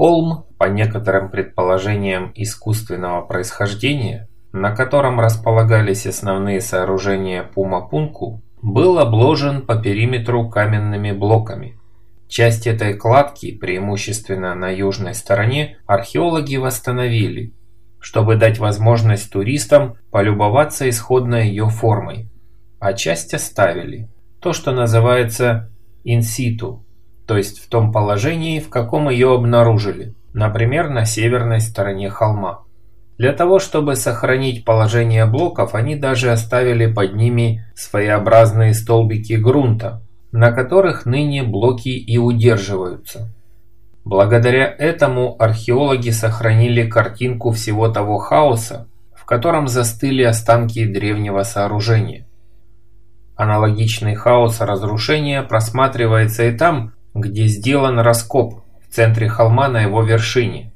Холм, по некоторым предположениям искусственного происхождения, на котором располагались основные сооружения Пумапунку, был обложен по периметру каменными блоками. Часть этой кладки, преимущественно на южной стороне, археологи восстановили, чтобы дать возможность туристам полюбоваться исходной ее формой, а часть оставили, то, что называется инситу, то есть в том положении, в каком ее обнаружили, например, на северной стороне холма. Для того, чтобы сохранить положение блоков, они даже оставили под ними своеобразные столбики грунта, на которых ныне блоки и удерживаются. Благодаря этому археологи сохранили картинку всего того хаоса, в котором застыли останки древнего сооружения. Аналогичный хаос разрушения просматривается и там, где сделан раскоп в центре холма на его вершине.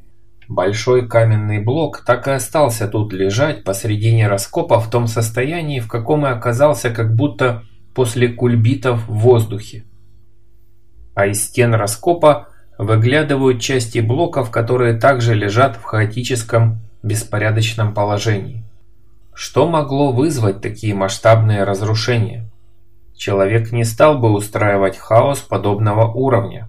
Большой каменный блок так и остался тут лежать посредине раскопа в том состоянии, в каком и оказался как будто после кульбитов в воздухе. А из стен раскопа выглядывают части блоков, которые также лежат в хаотическом беспорядочном положении. Что могло вызвать такие масштабные разрушения? Человек не стал бы устраивать хаос подобного уровня.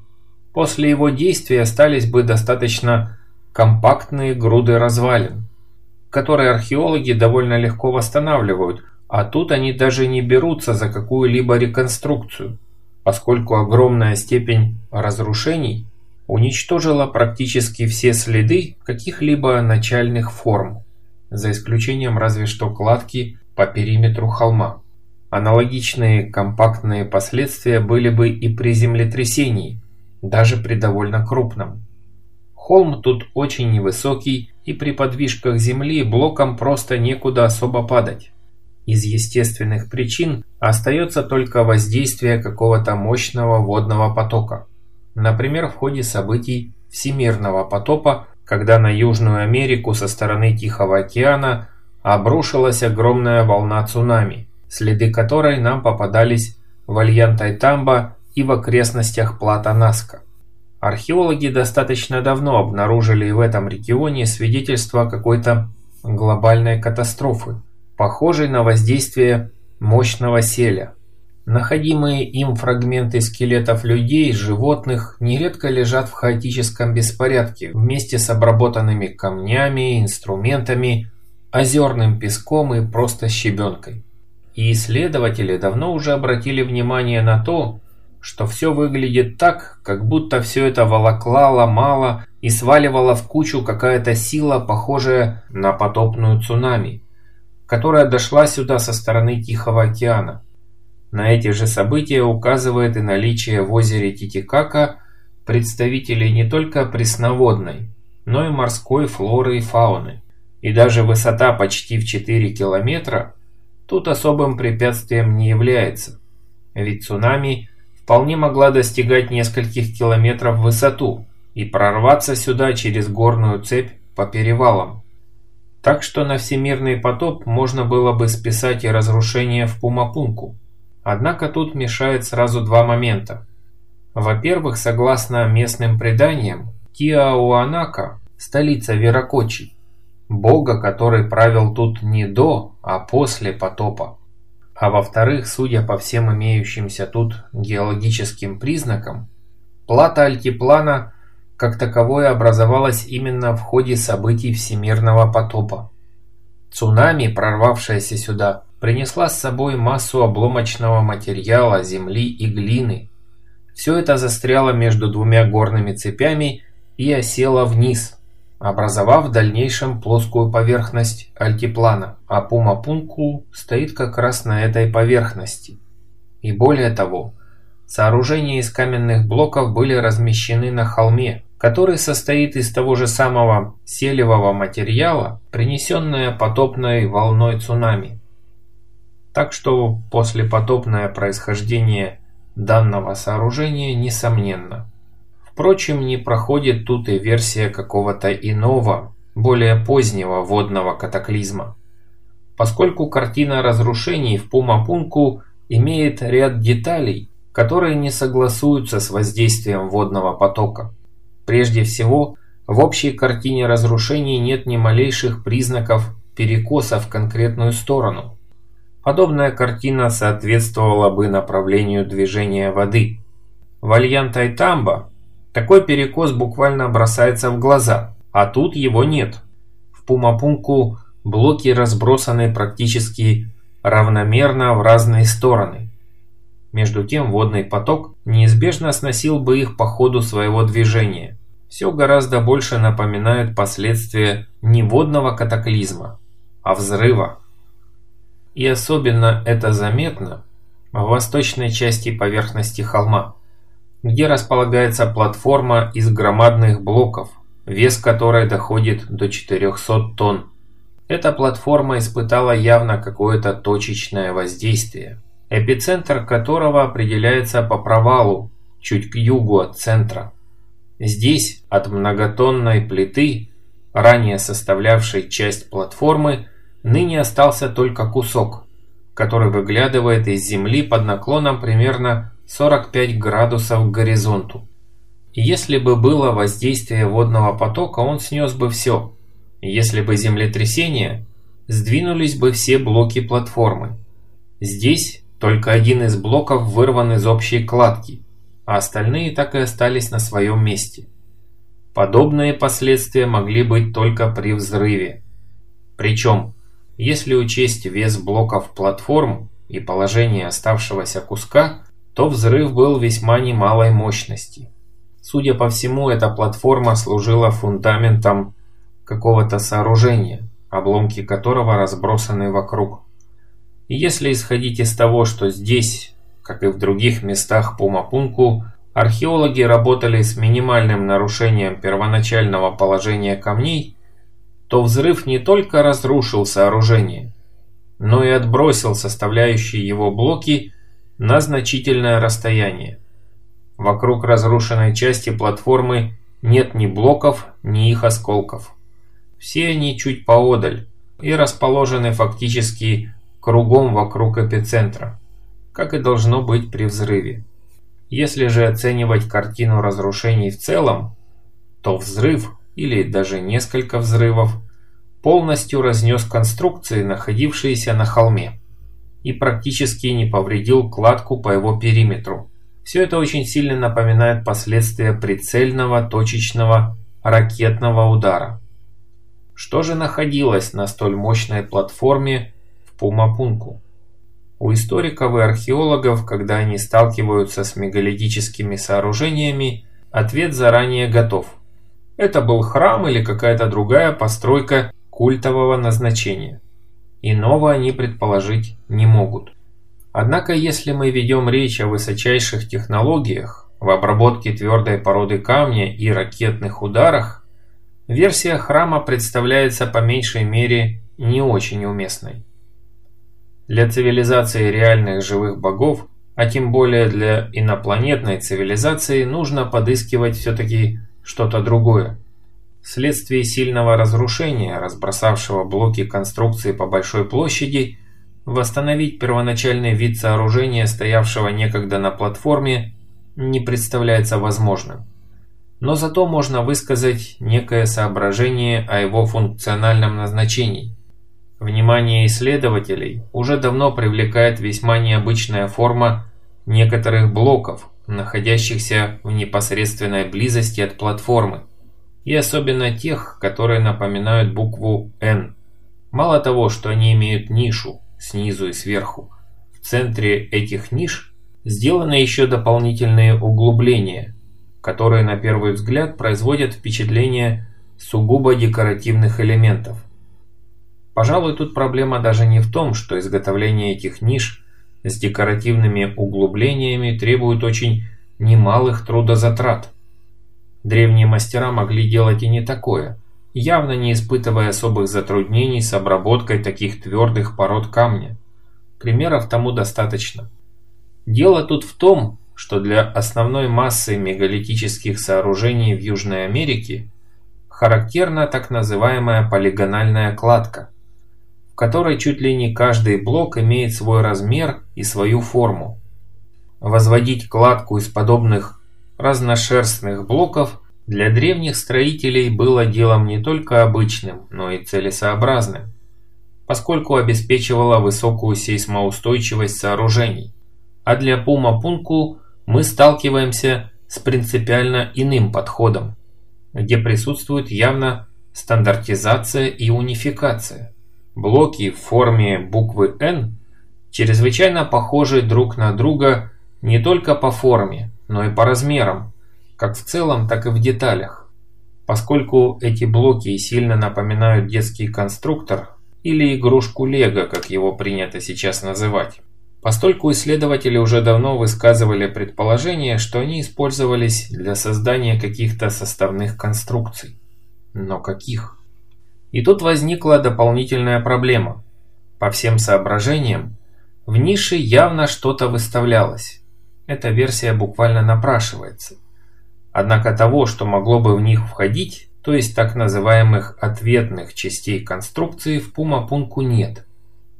После его действия остались бы достаточно компактные груды развалин, которые археологи довольно легко восстанавливают, а тут они даже не берутся за какую-либо реконструкцию, поскольку огромная степень разрушений уничтожила практически все следы каких-либо начальных форм, за исключением разве что кладки по периметру холма. Аналогичные компактные последствия были бы и при землетрясении, даже при довольно крупном. Холм тут очень невысокий, и при подвижках земли блокам просто некуда особо падать. Из естественных причин остается только воздействие какого-то мощного водного потока. Например, в ходе событий Всемирного потопа, когда на Южную Америку со стороны Тихого океана обрушилась огромная волна цунами, следы которой нам попадались в Альянтайтамбо и в окрестностях Плата-Наска. Археологи достаточно давно обнаружили в этом регионе свидетельства какой-то глобальной катастрофы, похожей на воздействие мощного селя. Находимые им фрагменты скелетов людей, животных нередко лежат в хаотическом беспорядке вместе с обработанными камнями, инструментами, озерным песком и просто щебенкой. И исследователи давно уже обратили внимание на то, что все выглядит так, как будто все это волокла, ломала и сваливала в кучу какая-то сила, похожая на потопную цунами, которая дошла сюда со стороны Тихого океана. На эти же события указывает и наличие в озере Титикака представителей не только пресноводной, но и морской флоры и фауны. И даже высота почти в 4 километра тут особым препятствием не является, ведь цунами – вполне могла достигать нескольких километров в высоту и прорваться сюда через горную цепь по перевалам. Так что на всемирный потоп можно было бы списать и разрушение в Пумапунку. Однако тут мешает сразу два момента. Во-первых, согласно местным преданиям, Тиауанака – столица Веракочи, бога, который правил тут не до, а после потопа. А во-вторых, судя по всем имеющимся тут геологическим признакам, плата альтиплана как таковое образовалась именно в ходе событий всемирного потопа. Цунами, прорвавшаяся сюда, принесла с собой массу обломочного материала, земли и глины. Все это застряло между двумя горными цепями и осело вниз, образовав в дальнейшем плоскую поверхность альтиплана, а Пумапунку стоит как раз на этой поверхности. И более того, сооружения из каменных блоков были размещены на холме, который состоит из того же самого селевого материала, принесенное потопной волной цунами. Так что послепотопное происхождение данного сооружения несомненно. Впрочем, не проходит тут и версия какого-то иного, более позднего водного катаклизма. Поскольку картина разрушений в Пумапунку имеет ряд деталей, которые не согласуются с воздействием водного потока. Прежде всего, В общей картине разрушений нет ни малейших признаков перекоса в конкретную сторону. Подобная картина соответствовала бы направлению движения воды. В Альян-Тайтамбо такой перекос буквально бросается в глаза, а тут его нет. В Пумапунку блоки разбросаны практически равномерно в разные стороны. Между тем водный поток неизбежно сносил бы их по ходу своего движения. Все гораздо больше напоминает последствия не водного катаклизма, а взрыва. И особенно это заметно в восточной части поверхности холма, где располагается платформа из громадных блоков, вес которой доходит до 400 тонн. Эта платформа испытала явно какое-то точечное воздействие, эпицентр которого определяется по провалу, чуть к югу от центра. Здесь от многотонной плиты, ранее составлявшей часть платформы, ныне остался только кусок, который выглядывает из земли под наклоном примерно 45 градусов к горизонту. Если бы было воздействие водного потока, он снес бы все – если бы землетрясение, сдвинулись бы все блоки платформы. Здесь только один из блоков вырван из общей кладки, а остальные так и остались на своем месте. Подобные последствия могли быть только при взрыве. Причем, если учесть вес блоков платформ и положение оставшегося куска, то взрыв был весьма немалой мощности. Судя по всему, эта платформа служила фундаментом какого-то сооружения, обломки которого разбросаны вокруг. И если исходить из того, что здесь, как и в других местах Пумапунку, археологи работали с минимальным нарушением первоначального положения камней, то взрыв не только разрушил сооружение, но и отбросил составляющие его блоки на значительное расстояние. Вокруг разрушенной части платформы нет ни блоков, ни их осколков. Все они чуть поодаль и расположены фактически кругом вокруг эпицентра, как и должно быть при взрыве. Если же оценивать картину разрушений в целом, то взрыв или даже несколько взрывов полностью разнес конструкции, находившиеся на холме, и практически не повредил кладку по его периметру. Все это очень сильно напоминает последствия прицельного точечного ракетного удара. Что же находилось на столь мощной платформе в Пумапунку? У историков и археологов, когда они сталкиваются с мегалитическими сооружениями, ответ заранее готов. Это был храм или какая-то другая постройка культового назначения. Иного они предположить не могут. Однако, если мы ведем речь о высочайших технологиях в обработке твердой породы камня и ракетных ударах, Версия храма представляется по меньшей мере не очень уместной. Для цивилизации реальных живых богов, а тем более для инопланетной цивилизации, нужно подыскивать все-таки что-то другое. Вследствие сильного разрушения, разбросавшего блоки конструкции по большой площади, восстановить первоначальный вид сооружения, стоявшего некогда на платформе, не представляется возможным но зато можно высказать некое соображение о его функциональном назначении. Внимание исследователей уже давно привлекает весьма необычная форма некоторых блоков, находящихся в непосредственной близости от платформы, и особенно тех, которые напоминают букву «Н». Мало того, что они имеют нишу снизу и сверху, в центре этих ниш сделаны еще дополнительные углубления – которые на первый взгляд производят впечатление сугубо декоративных элементов. Пожалуй, тут проблема даже не в том, что изготовление этих ниш с декоративными углублениями требует очень немалых трудозатрат. Древние мастера могли делать и не такое, явно не испытывая особых затруднений с обработкой таких твердых пород камня. Примеров тому достаточно. Дело тут в том, что для основной массы мегалитических сооружений в Южной Америке характерна так называемая полигональная кладка, в которой чуть ли не каждый блок имеет свой размер и свою форму. Возводить кладку из подобных разношерстных блоков для древних строителей было делом не только обычным, но и целесообразным, поскольку обеспечивало высокую сейсмоустойчивость сооружений. А для Пума-Пунку мы сталкиваемся с принципиально иным подходом, где присутствует явно стандартизация и унификация. Блоки в форме буквы N чрезвычайно похожи друг на друга не только по форме, но и по размерам, как в целом, так и в деталях. Поскольку эти блоки сильно напоминают детский конструктор или игрушку Лего, как его принято сейчас называть. Постольку исследователи уже давно высказывали предположение, что они использовались для создания каких-то составных конструкций. Но каких? И тут возникла дополнительная проблема. По всем соображениям, в нише явно что-то выставлялось. Эта версия буквально напрашивается. Однако того, что могло бы в них входить, то есть так называемых ответных частей конструкции, в Пумапунку нет.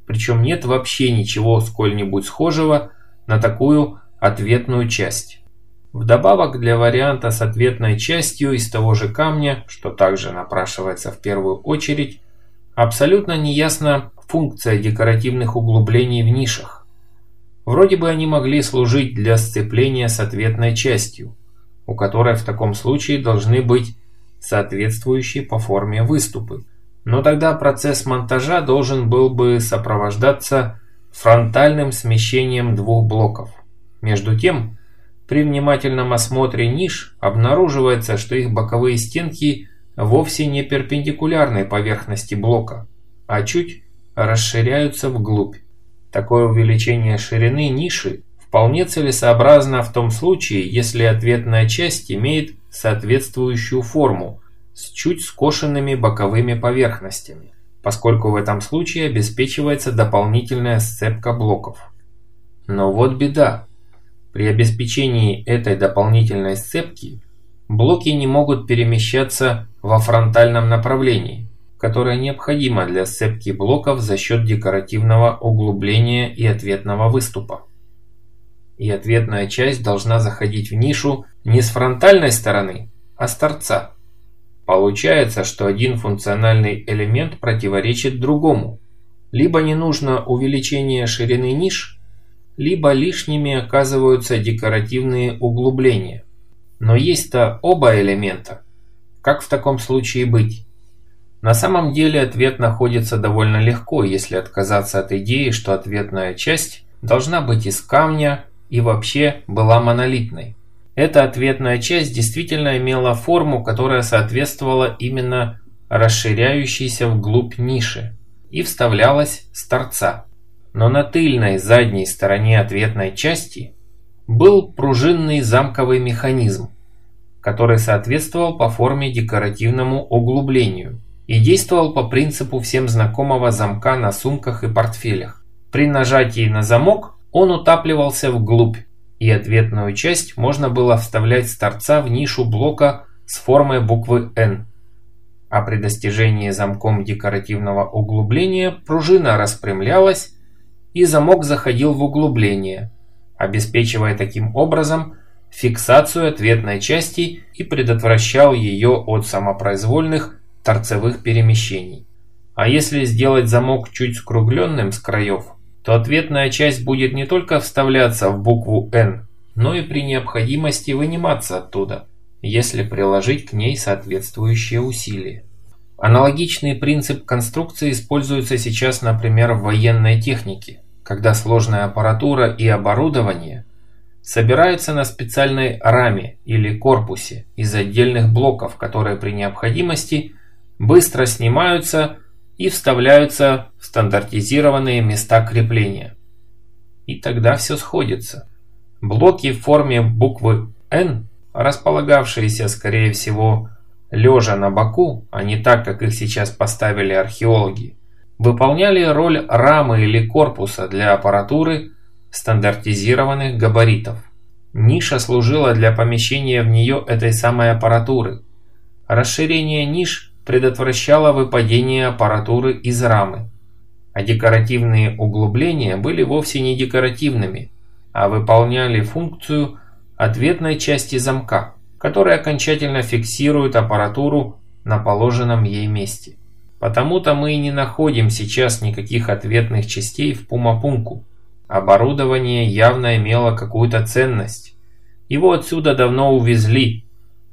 Причем нет вообще ничего сколь-нибудь схожего на такую ответную часть. Вдобавок для варианта с ответной частью из того же камня, что также напрашивается в первую очередь, абсолютно неясна функция декоративных углублений в нишах. Вроде бы они могли служить для сцепления с ответной частью, у которой в таком случае должны быть соответствующие по форме выступы. Но тогда процесс монтажа должен был бы сопровождаться фронтальным смещением двух блоков. Между тем, при внимательном осмотре ниш обнаруживается, что их боковые стенки вовсе не перпендикулярны поверхности блока, а чуть расширяются вглубь. Такое увеличение ширины ниши вполне целесообразно в том случае, если ответная часть имеет соответствующую форму с чуть скошенными боковыми поверхностями, поскольку в этом случае обеспечивается дополнительная сцепка блоков. Но вот беда. При обеспечении этой дополнительной сцепки блоки не могут перемещаться во фронтальном направлении, которое необходимо для сцепки блоков за счет декоративного углубления и ответного выступа. И ответная часть должна заходить в нишу не с фронтальной стороны, а с торца. Получается, что один функциональный элемент противоречит другому. Либо не нужно увеличение ширины ниш, либо лишними оказываются декоративные углубления. Но есть-то оба элемента. Как в таком случае быть? На самом деле ответ находится довольно легко, если отказаться от идеи, что ответная часть должна быть из камня и вообще была монолитной. Эта ответная часть действительно имела форму, которая соответствовала именно расширяющейся вглубь ниши и вставлялась с торца но на тыльной задней стороне ответной части был пружинный замковый механизм, который соответствовал по форме декоративному углублению и действовал по принципу всем знакомого замка на сумках и портфелях. При нажатии на замок он утапливался вглубь, и ответную часть можно было вставлять с торца в нишу блока с формой буквы N. А при достижении замком декоративного углубления пружина распрямлялась и замок заходил в углубление, обеспечивая таким образом фиксацию ответной части и предотвращал ее от самопроизвольных торцевых перемещений. А если сделать замок чуть скругленным с краев, то ответная часть будет не только вставляться в букву N, но и при необходимости выниматься оттуда, если приложить к ней соответствующие усилия. Аналогичный принцип конструкции используется сейчас, например, в военной технике когда сложная аппаратура и оборудование собираются на специальной раме или корпусе из отдельных блоков, которые при необходимости быстро снимаются и вставляются в стандартизированные места крепления. И тогда все сходится. Блоки в форме буквы N, располагавшиеся, скорее всего, лежа на боку, а не так, как их сейчас поставили археологи, выполняли роль рамы или корпуса для аппаратуры стандартизированных габаритов. Ниша служила для помещения в нее этой самой аппаратуры. Расширение ниш предотвращало выпадение аппаратуры из рамы. А декоративные углубления были вовсе не декоративными, а выполняли функцию ответной части замка, который окончательно фиксирует аппаратуру на положенном ей месте. Потому-то мы и не находим сейчас никаких ответных частей в Пумапунку. Оборудование явно имело какую-то ценность. Его отсюда давно увезли,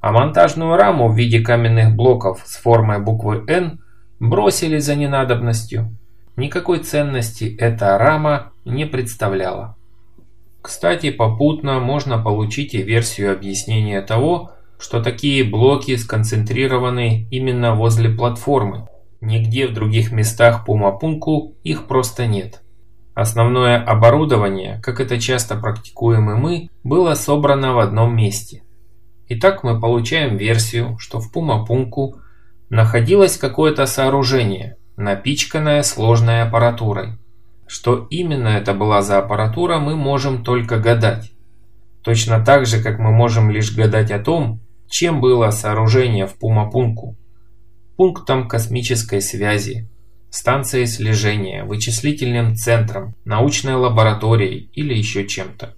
а монтажную раму в виде каменных блоков с формой буквы «Н» бросили за ненадобностью. Никакой ценности эта рама не представляла. Кстати, попутно можно получить и версию объяснения того, что такие блоки сконцентрированы именно возле платформы. Нигде в других местах по Мапунку их просто нет. Основное оборудование, как это часто практикуем и мы, было собрано в одном месте. Итак, мы получаем версию, что в Пумапунку находилось какое-то сооружение, напичканное сложной аппаратурой. Что именно это была за аппаратура, мы можем только гадать. Точно так же, как мы можем лишь гадать о том, чем было сооружение в Пумапунку. Пунктом космической связи, станцией слежения, вычислительным центром, научной лабораторией или еще чем-то.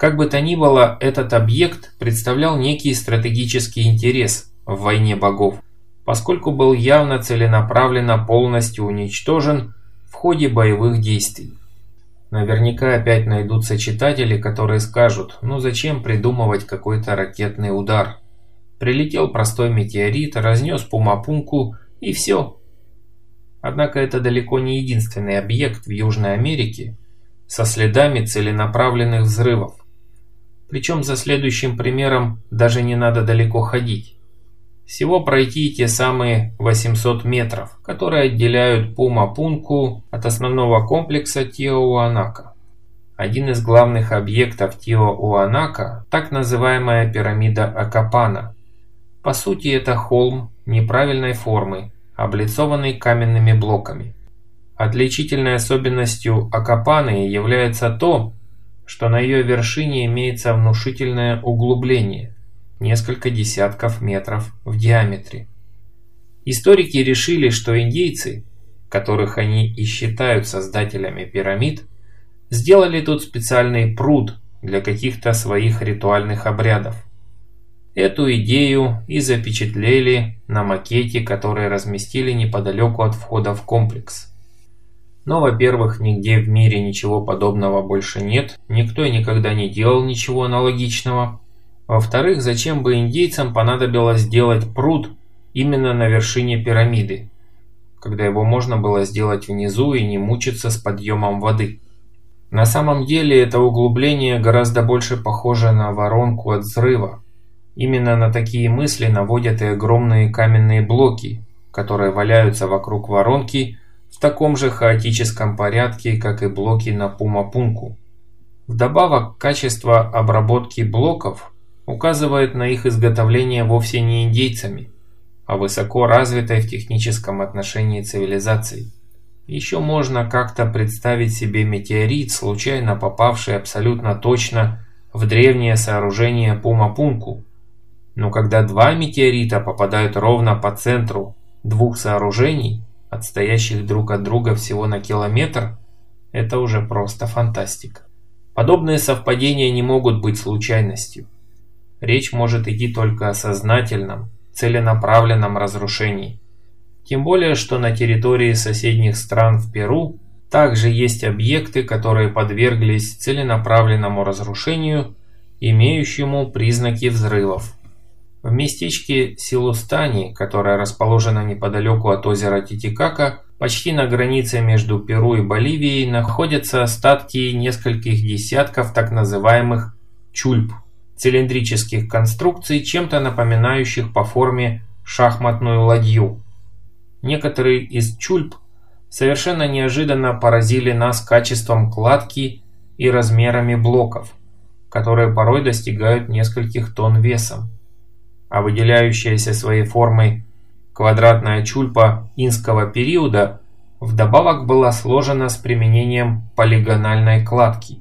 Как бы то ни было, этот объект представлял некий стратегический интерес в войне богов, поскольку был явно целенаправленно полностью уничтожен в ходе боевых действий. Наверняка опять найдутся читатели, которые скажут, ну зачем придумывать какой-то ракетный удар. Прилетел простой метеорит, разнес Пумапунку и все. Однако это далеко не единственный объект в Южной Америке со следами целенаправленных взрывов. Причем за следующим примером даже не надо далеко ходить. Всего пройти те самые 800 метров, которые отделяют Пума-Пунку от основного комплекса Тиоуанака. Один из главных объектов Тиоуанака – так называемая пирамида Акапана. По сути это холм неправильной формы, облицованный каменными блоками. Отличительной особенностью Акапаны является то, что на ее вершине имеется внушительное углубление – несколько десятков метров в диаметре. Историки решили, что индейцы, которых они и считают создателями пирамид, сделали тут специальный пруд для каких-то своих ритуальных обрядов. Эту идею и запечатлели на макете, который разместили неподалеку от входа в комплекс. Но, во-первых, нигде в мире ничего подобного больше нет, никто и никогда не делал ничего аналогичного. Во-вторых, зачем бы индейцам понадобилось сделать пруд именно на вершине пирамиды, когда его можно было сделать внизу и не мучиться с подъемом воды. На самом деле это углубление гораздо больше похоже на воронку от взрыва. Именно на такие мысли наводят и огромные каменные блоки, которые валяются вокруг воронки в таком же хаотическом порядке, как и блоки на Пумапунку. Вдобавок, качество обработки блоков указывает на их изготовление вовсе не индейцами, а высоко развитой в техническом отношении цивилизацией. Еще можно как-то представить себе метеорит, случайно попавший абсолютно точно в древнее сооружение Пумапунку. Но когда два метеорита попадают ровно по центру двух сооружений, отстоящих друг от друга всего на километр, это уже просто фантастика. Подобные совпадения не могут быть случайностью. Речь может идти только о сознательном, целенаправленном разрушении. Тем более, что на территории соседних стран в Перу также есть объекты, которые подверглись целенаправленному разрушению, имеющему признаки взрывов. В местечке Силустани, которое расположено неподалеку от озера Титикака, почти на границе между Перу и Боливией, находятся остатки нескольких десятков так называемых чульп цилиндрических конструкций, чем-то напоминающих по форме шахматную ладью. Некоторые из чульп совершенно неожиданно поразили нас качеством кладки и размерами блоков, которые порой достигают нескольких тонн весом. А выделяющаяся своей формой квадратная чульпа инского периода вдобавок была сложена с применением полигональной кладки.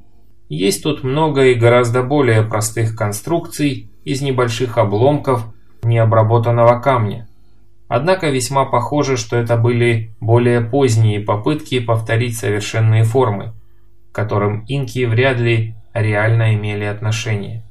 Есть тут много и гораздо более простых конструкций из небольших обломков необработанного камня. Однако весьма похоже, что это были более поздние попытки повторить совершенные формы, к которым инки вряд ли реально имели отношение.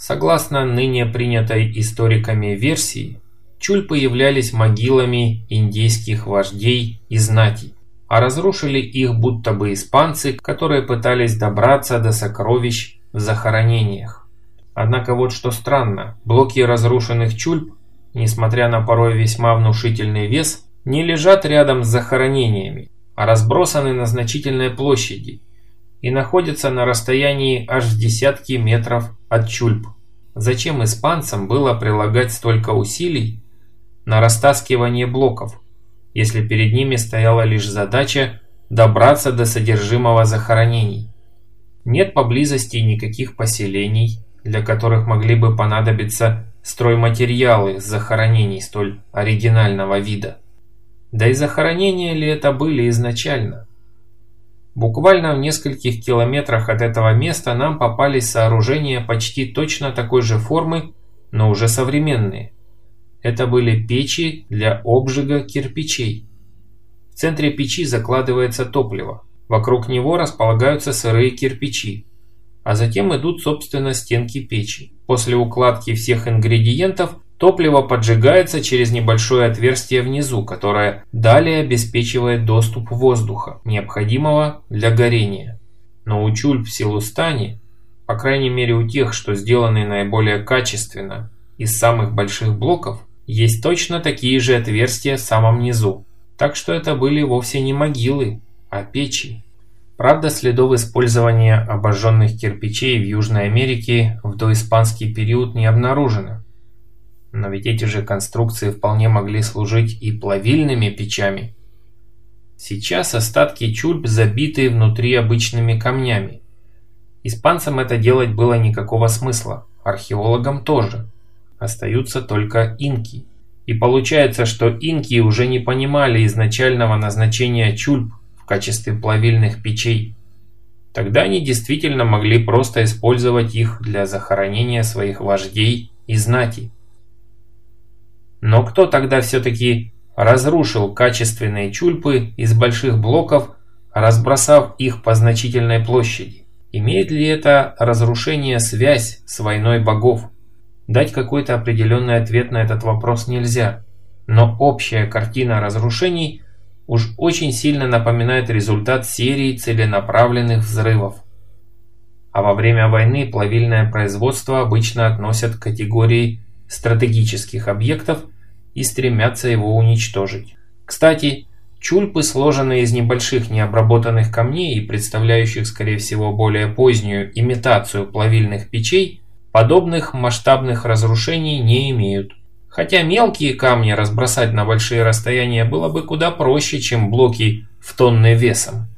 Согласно ныне принятой историками версии, чульпы являлись могилами индейских вождей и знати, а разрушили их будто бы испанцы, которые пытались добраться до сокровищ в захоронениях. Однако вот что странно, блоки разрушенных чульп, несмотря на порой весьма внушительный вес, не лежат рядом с захоронениями, а разбросаны на значительной площади и находятся на расстоянии аж в десятки метров от чульп. Зачем испанцам было прилагать столько усилий на растаскивание блоков, если перед ними стояла лишь задача добраться до содержимого захоронений? Нет поблизости никаких поселений, для которых могли бы понадобиться стройматериалы с захоронений столь оригинального вида. Да и захоронения ли это были изначально? Буквально в нескольких километрах от этого места нам попались сооружения почти точно такой же формы, но уже современные. Это были печи для обжига кирпичей. В центре печи закладывается топливо. Вокруг него располагаются сырые кирпичи. А затем идут, собственно, стенки печи. После укладки всех ингредиентов Топливо поджигается через небольшое отверстие внизу, которое далее обеспечивает доступ воздуха, необходимого для горения. Но у чульп в Силустане, по крайней мере у тех, что сделаны наиболее качественно, из самых больших блоков, есть точно такие же отверстия в самом низу. Так что это были вовсе не могилы, а печи. Правда, следов использования обожженных кирпичей в Южной Америке в доиспанский период не обнаружено. Но ведь эти же конструкции вполне могли служить и плавильными печами. Сейчас остатки чульп забиты внутри обычными камнями. Испанцам это делать было никакого смысла, археологам тоже. Остаются только инки. И получается, что инки уже не понимали изначального назначения чульп в качестве плавильных печей. Тогда они действительно могли просто использовать их для захоронения своих вождей и знати. Но кто тогда все-таки разрушил качественные чульпы из больших блоков, разбросав их по значительной площади? Имеет ли это разрушение связь с войной богов? Дать какой-то определенный ответ на этот вопрос нельзя, но общая картина разрушений уж очень сильно напоминает результат серии целенаправленных взрывов. А во время войны плавильное производство обычно относят к категории стратегических объектов и стремятся его уничтожить. Кстати, чульпы, сложенные из небольших необработанных камней и представляющих, скорее всего, более позднюю имитацию плавильных печей, подобных масштабных разрушений не имеют. Хотя мелкие камни разбросать на большие расстояния было бы куда проще, чем блоки в тонны весом.